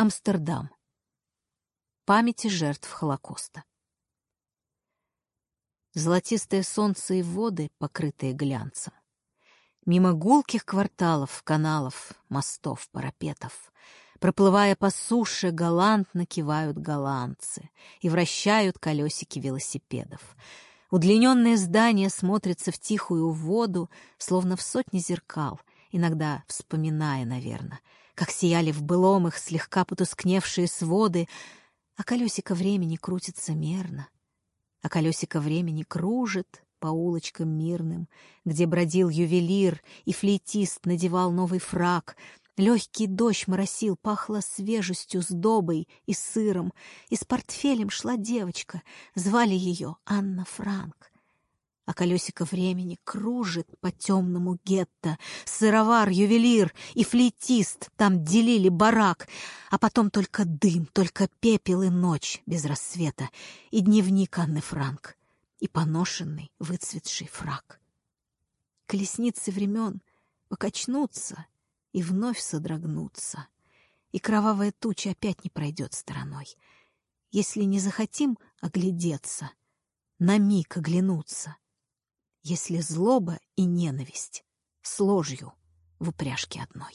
Амстердам. Памяти жертв Холокоста. Золотистое солнце и воды, покрытые глянцем. Мимо гулких кварталов, каналов, мостов, парапетов. Проплывая по суше, галантно кивают голландцы и вращают колесики велосипедов. Удлиненные здания смотрятся в тихую воду, словно в сотни зеркал, иногда вспоминая, наверное, как сияли в былом их слегка потускневшие своды, а колесико времени крутится мерно, а колесико времени кружит по улочкам мирным, где бродил ювелир и флейтист надевал новый фраг, Легкий дождь моросил, пахло свежестью, сдобой и сыром, и с портфелем шла девочка, звали ее Анна Франк а колесико времени кружит по темному гетто. Сыровар, ювелир и флейтист там делили барак, а потом только дым, только пепел и ночь без рассвета, и дневник Анны Франк, и поношенный выцветший фраг. Колесницы времен покачнутся и вновь содрогнутся, и кровавая туча опять не пройдет стороной. Если не захотим оглядеться, на миг оглянуться — если злоба и ненависть с ложью в упряжке одной.